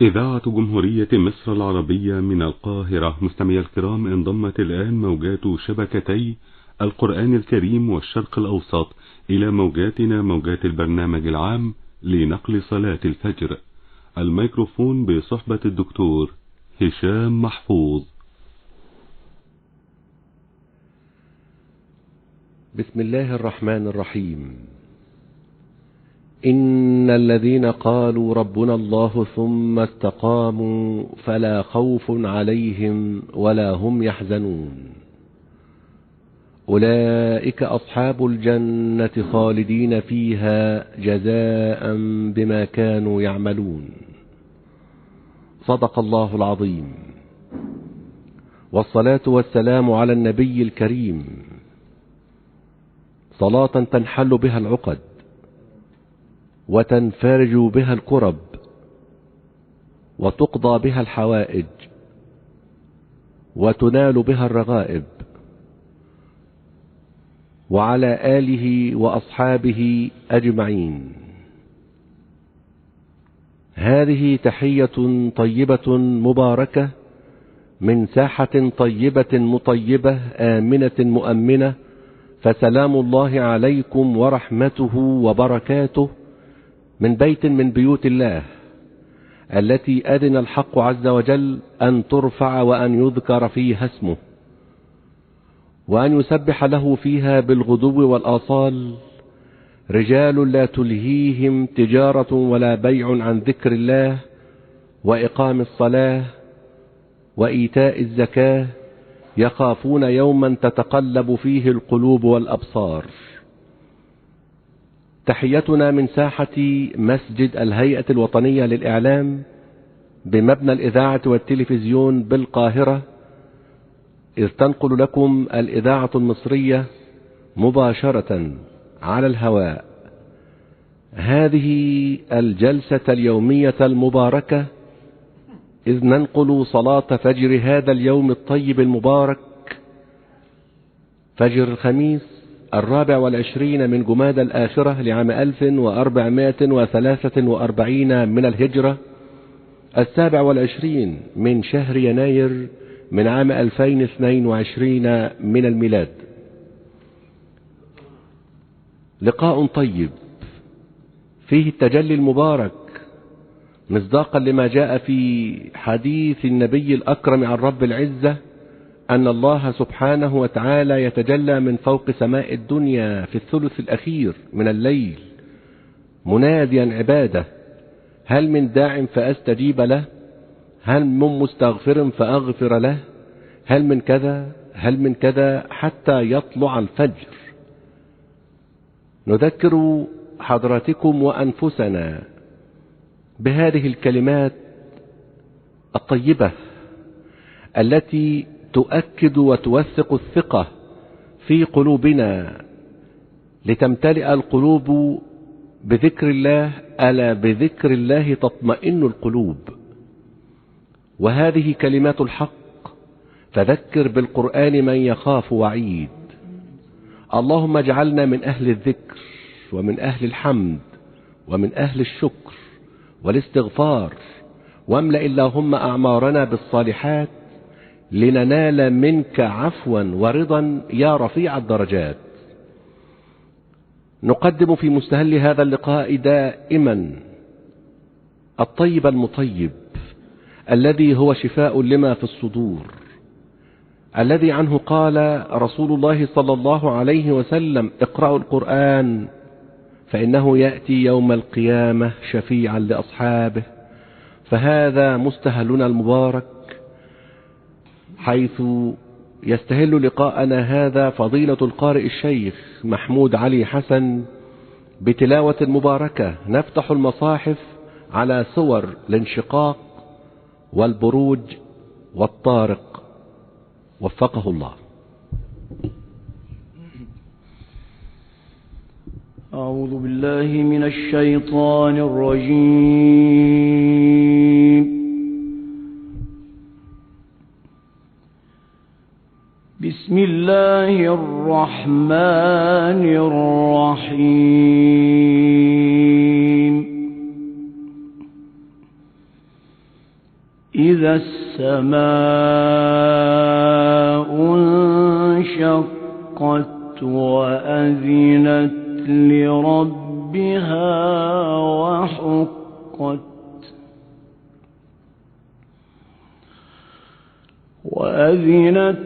إذاعة جمهورية مصر العربية من القاهرة مستمعي الكرام انضمت الآن موجات شبكتي القرآن الكريم والشرق الأوسط. إلى موجاتنا موجات البرنامج العام لنقل صلاة الفجر. الميكروفون بصحبة الدكتور هشام محفوظ. بسم الله الرحمن الرحيم. ان الذين قالوا ربنا الله ثم استقاموا فلا خوف عليهم ولا هم يحزنون. اولئك اصحاب الجنه خالدين فيها جزاء بما كانوا يعملون. صدق الله العظيم. والصلاه والسلام على النبي الكريم. صلاه تنحل بها العقد. وتنفرج بها الكرب وتقضى بها الحوائج وتنال بها الرغائب وعلى آله وأصحابه أجمعين. هذه تحية طيبة مباركة من ساحة طيبة مطيبة آمنة مؤمنة فسلام الله عليكم ورحمته وبركاته. من بيت من بيوت الله التي أذن الحق عز وجل أن ترفع وأن يذكر فيها اسمه وأن يسبح له فيها بالغدو والآصال رجال لا تلهيهم تجارة ولا بيع عن ذكر الله وإقام الصلاة وإيتاء الزكاة يخافون يوما تتقلب فيه القلوب والأبصار. تحيتنا من ساحة مسجد الهيئة الوطنية للإعلام بمبنى الإذاعة والتلفزيون بالقاهرة إذ تنقل لكم الإذاعة المصرية مباشرة على الهواء. هذه الجلسة اليومية المباركة إذ ننقل صلاة فجر هذا اليوم الطيب المبارك فجر الخميس الرابع والعشرين من جماد الآخرة لعام 1443 من الهجرة. السابع والعشرين من شهر يناير من عام 2022 من الميلاد. لقاء طيب. فيه التجلي المبارك مصداقا لما جاء في حديث النبي الأكرم عن رب العزة أن الله سبحانه وتعالى يتجلى من فوق سماء الدنيا في الثلث الأخير من الليل مناديا عباده. هل من داع فأستجيب له؟ هل من مستغفر فأغفر له؟ هل من كذا؟ هل من كذا حتى يطلع الفجر؟ نذكر حضراتكم وأنفسنا بهذه الكلمات الطيبة التي تؤكد وتوثق الثقة في قلوبنا لتمتلئ القلوب بذكر الله ألا بذكر الله تطمئن القلوب. وهذه كلمات الحق فذكر بالقرآن من يخاف وعيد. اللهم اجعلنا من أهل الذكر ومن أهل الحمد ومن أهل الشكر والاستغفار واملأ اللهم أعمارنا بالصالحات لننال منك عفوا ورضا يا رفيع الدرجات. نقدم في مستهل هذا اللقاء دائما الطيب المطيب الذي هو شفاء لما في الصدور الذي عنه قال رسول الله صلى الله عليه وسلم اقرأوا القرآن فإنه يأتي يوم القيامة شفيعا لأصحابه فهذا مستهلنا المبارك. حيث يستهل لقاءنا هذا فضيلة القارئ الشيخ محمود علي حسن بتلاوة مباركة نفتح المصاحف على صور الانشقاق والبروج والطارق. وفقه الله. أعوذ بالله من الشيطان الرجيم. بسم الله الرحمن الرحيم. إذا السماء انشقت وأذنت لربها وحقت وأذنت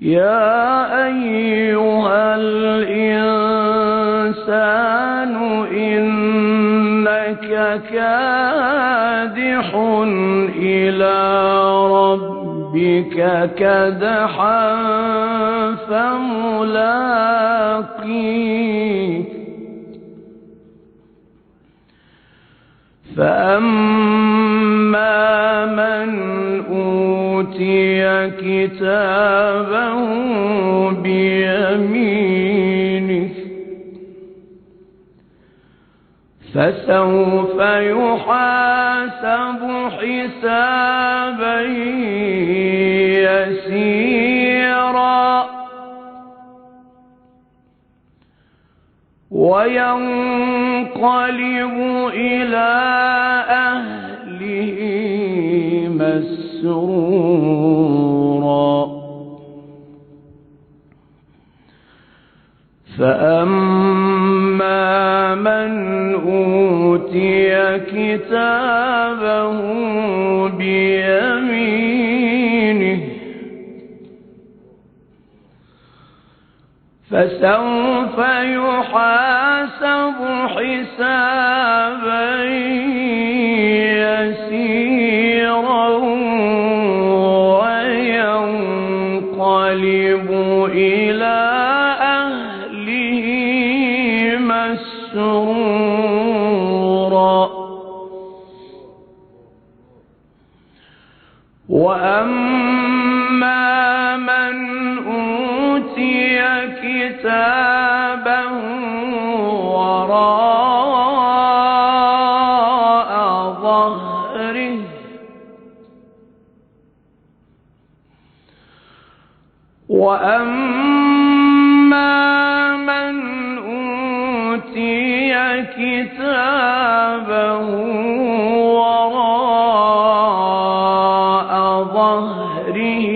يا أيها الإنسان إنك كادح إلى ربك كدحا فملاقيه فأما من أوتي كتابه بيمينه فسوف يحاسب حسابا يسيرا وينقلب إلى أهله مسرورا فأما من أوتي كتابه بيمينه فسوف يحاسب حسابين وَأَمَّا مَنْ أُوتِيَ كِتَابَهُ وَرَاءَ ظَهْرِهِ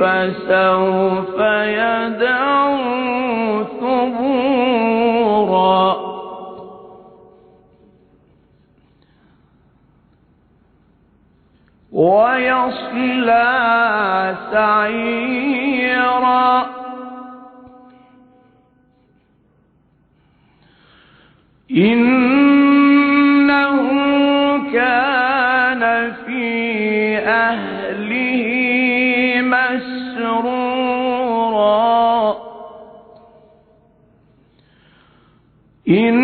فَسَوْفَ يَدْعُو ثُبُورًا وَيَصْلَى سعيد ان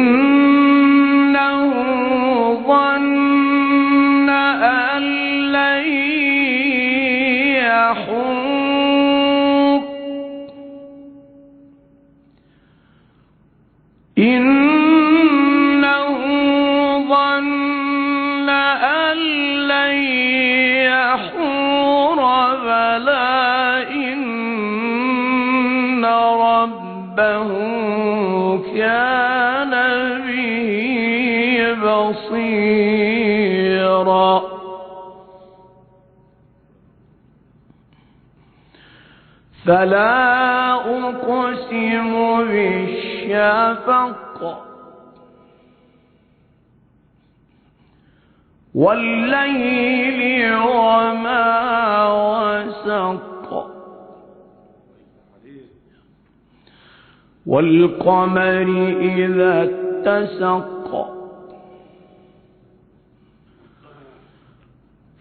فلا أقسم بالشفق. والليل وما وسق. والقمر إذا اتسق.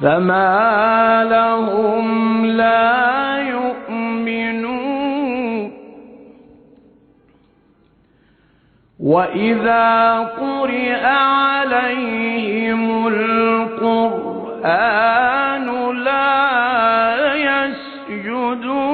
فما لهم لا يؤمنون وإذا قرئ عليهم القرآن لا يسجدون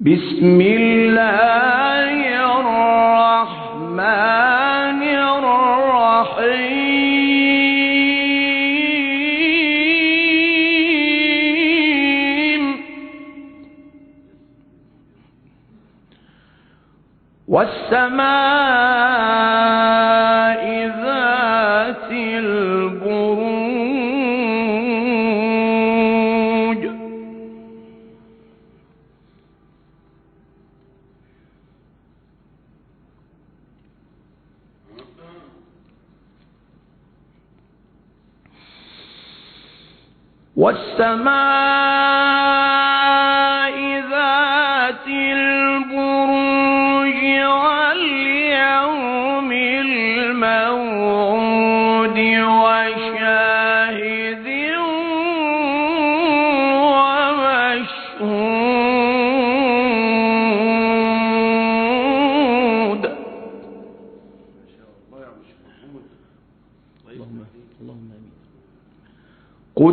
بسم الله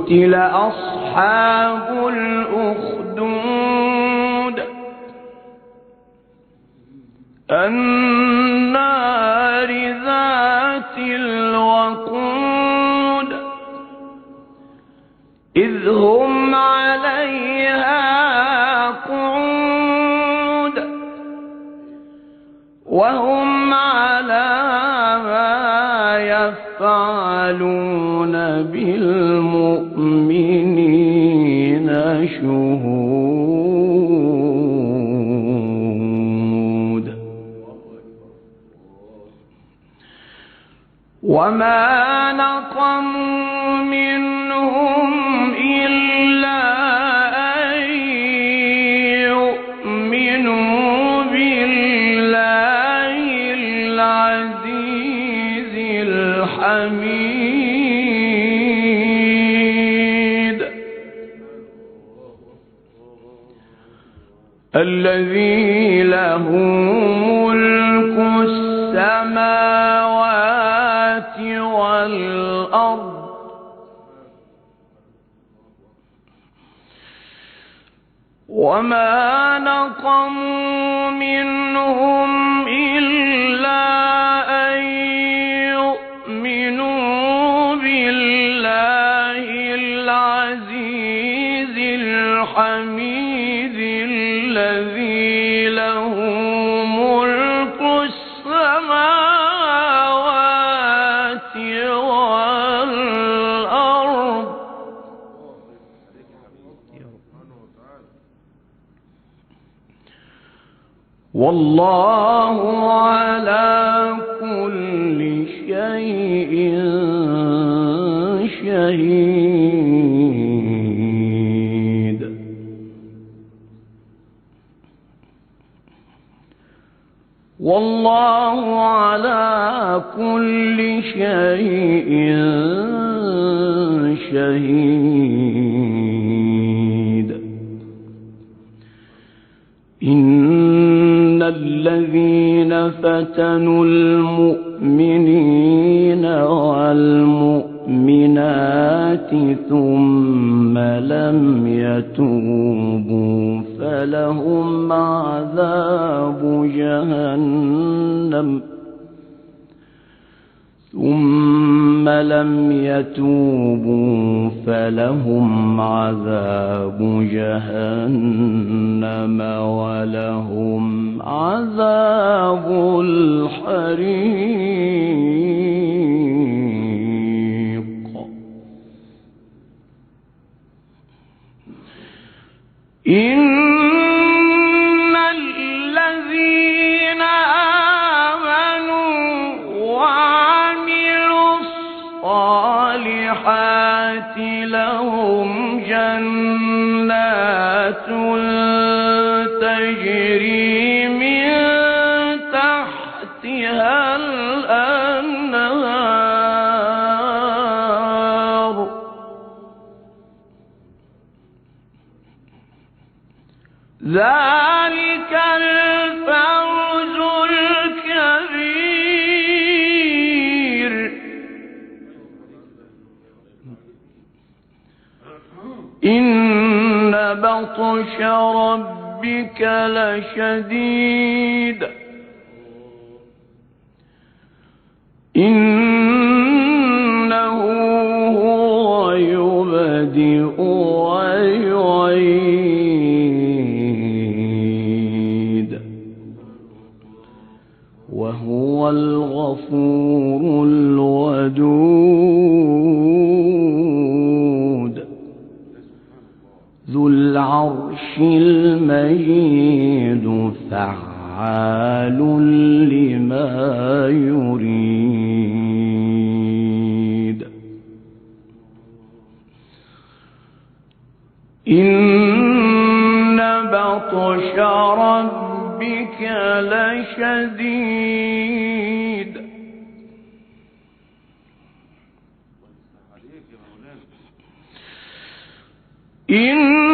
قتل أصحاب الأخدود النار ذات الوقود إذ هم عليها قعود وهم يفعلون بالمؤمنين شهود. وما نقموا الذي له ملك السماوات والأرض. وما نقموا منهم إلا أن يؤمنوا بالله العزيز الحميد والله على كل شيء شهيد. والله على كل شيء شهيد. يتوبوا فلهم عذاب جهنم ولهم عذاب الحريق. إن ذلك الفوز الكبير. إن بطش ربك لشديد. العرش المجيد فعال لما يريد. إن بطش ربك لشديد. إن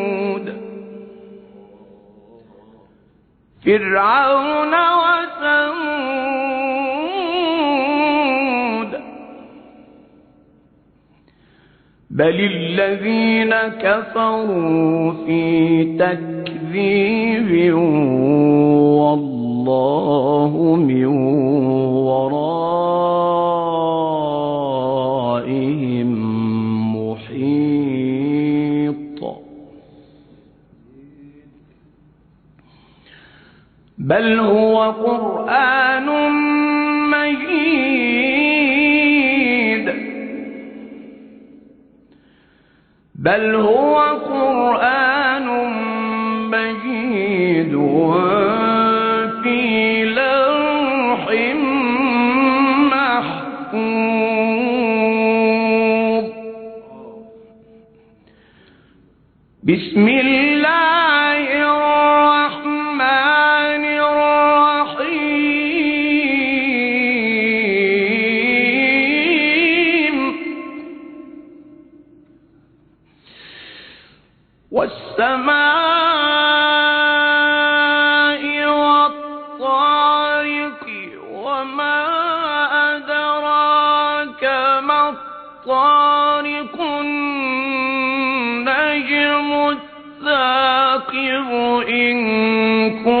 فرعون وثمود. بل الذين كفروا في تكذيب والله من بل هو قرآن مجيد. بل هو قرآن الطارق وما أدراك ما الطارق النجم الثاقب إن كنت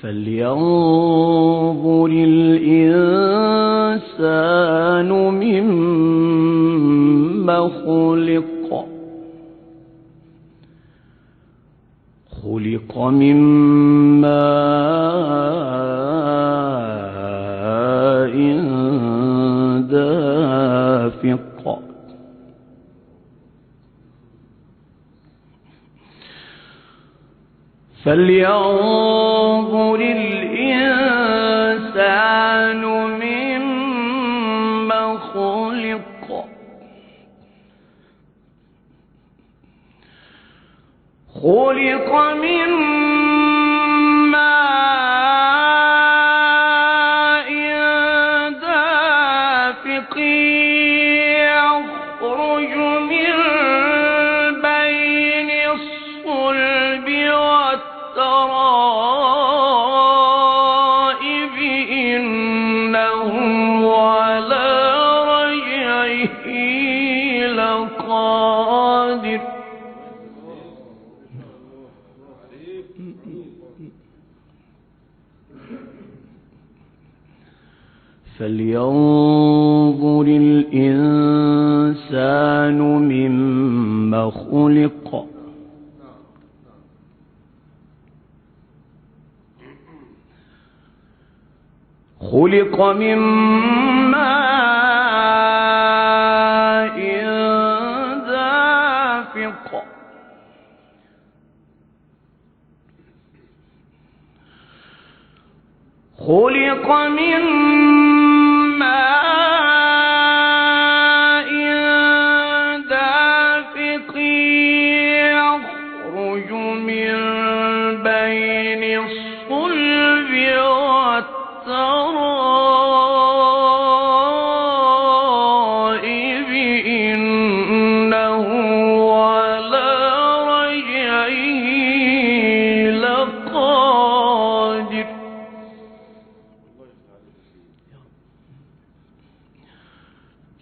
فلينظر الإنسان مما خلق. خلق مما دافق. فلينظر الإنسان مما خلق خلق مما دافق خلق من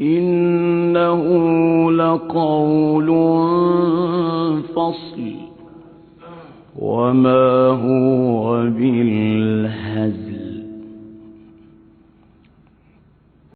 إنه لقول فصل. وما هو بالهزل.